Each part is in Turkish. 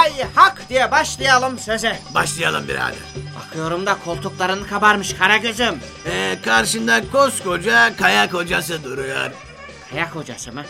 Hay hak diye başlayalım söze. Başlayalım birader. Bakıyorum da koltukların kabarmış Karagöz'üm. Ee, karşında koskoca kayak hocası duruyor. Kayak hocası mı?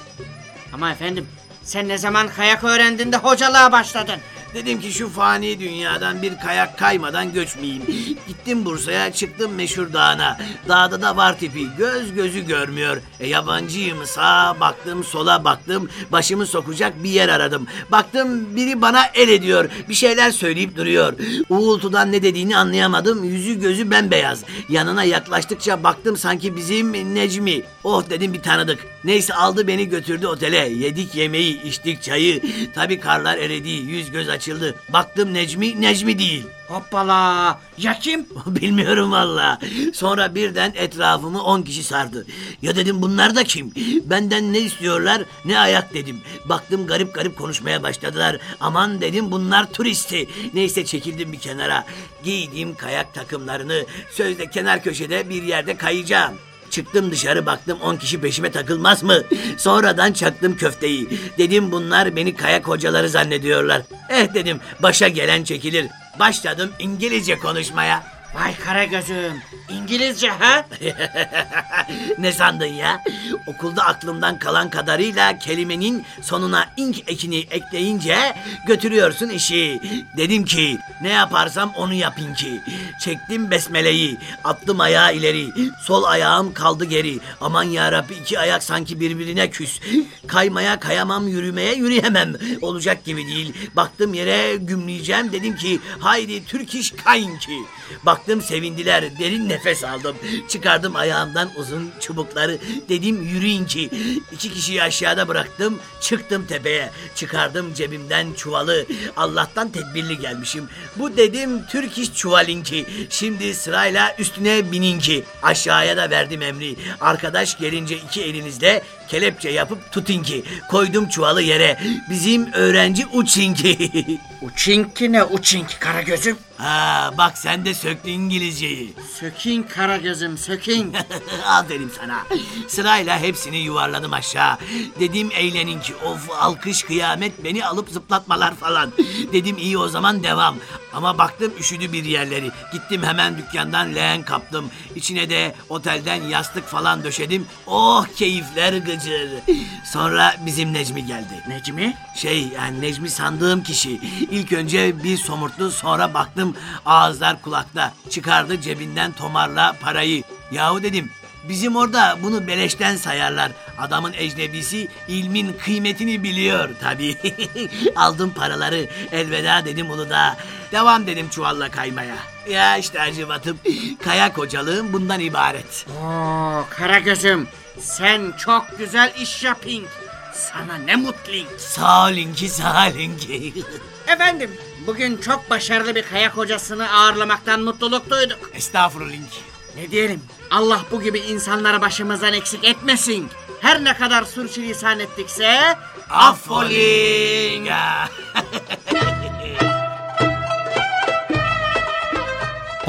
Ama efendim sen ne zaman kayak öğrendin de hocalığa başladın? Dedim ki şu fani dünyadan bir kayak kaymadan göçmeyeyim. Gittim Bursa'ya çıktım meşhur dağına. Dağda da var tipi göz gözü görmüyor. E, yabancıyım sağa baktım sola baktım. Başımı sokacak bir yer aradım. Baktım biri bana el ediyor. Bir şeyler söyleyip duruyor. Uğultudan ne dediğini anlayamadım. Yüzü gözü bembeyaz. Yanına yaklaştıkça baktım sanki bizim Necmi. Oh dedim bir tanıdık. Neyse aldı beni götürdü otele. Yedik yemeği, içtik çayı. Tabii karlar eridi, yüz göz açıldı. Baktım Necmi, Necmi değil. Hoppala ya kim? Bilmiyorum valla. Sonra birden etrafımı on kişi sardı. Ya dedim bunlar da kim? Benden ne istiyorlar ne ayak dedim. Baktım garip garip konuşmaya başladılar. Aman dedim bunlar turisti. Neyse çekildim bir kenara. Giydim kayak takımlarını. Sözde kenar köşede bir yerde kayacağım. Çıktım dışarı baktım 10 kişi peşime takılmaz mı? Sonradan çaktım köfteyi. Dedim bunlar beni kayak hocaları zannediyorlar. Eh dedim başa gelen çekilir. Başladım İngilizce konuşmaya. Vay Karagöz'üm İngilizce ha? ne sandın ya? Okulda aklımdan kalan kadarıyla kelimenin sonuna ink ekini ekleyince götürüyorsun işi. Dedim ki ne yaparsam onu yapın ki. Çektim besmeleyi, attım ayağı ileri. Sol ayağım kaldı geri. Aman yarabbi iki ayak sanki birbirine küs. Kaymaya kayamam, yürümeye yürüyemem. Olacak gibi değil. Baktım yere gümleyeceğim. Dedim ki haydi Türk iş kayın ki. Baktım sevindiler. Derin nefes aldım. Çıkardım ayağımdan uzun çubukları. Dedim yürüyün ki. İki kişiyi aşağıda bıraktım. Çıktım tepeye. Çıkardım cebimden çuvalı. Allah'tan tedbirli gelmişim. Bu dedim Türk iş çuvalin ki. Şimdi sırayla üstüne binin ki. Aşağıya da verdim emri. Arkadaş gelince iki elinizle kelepçe yapıp tutun ki. Koydum çuvalı yere. Bizim öğrenci uçin ki. Uçinki ne uçinki Karagöz'üm? ha bak sen de söktün İngilizceyi. Sökin Karagöz'üm sökin. Aferin sana. Sırayla hepsini yuvarladım aşağı. Dedim eğlenin ki of alkış kıyamet beni alıp zıplatmalar falan. Dedim iyi o zaman devam. Ama baktım üşüdü bir yerleri. Gittim hemen dükkandan leğen kaptım. İçine de otelden yastık falan döşedim. Oh keyifler gıcır. Sonra bizim Necmi geldi. Necmi? Şey yani Necmi sandığım kişi. İlk önce bir somurttu sonra baktım ağızlar kulakta. Çıkardı cebinden tomarla parayı. Yahu dedim bizim orada bunu beleşten sayarlar. Adamın ecnebisi ilmin kıymetini biliyor tabii. Aldım paraları elveda dedim Uludağ. Devam dedim çuvalla kaymaya. Ya işte acıvatım kayak hocalığım bundan ibaret. Oo Karagöz'üm sen çok güzel iş yapın. Sana ne mutlu. Sağ olun ki sağ olun ki. Efendim bugün çok başarılı bir kayak hocasını ağırlamaktan mutluluk duyduk. Estağfurullah. Ne diyelim Allah bu gibi insanları başımızdan eksik etmesin. Her ne kadar sürçülisan ettikse Affolin.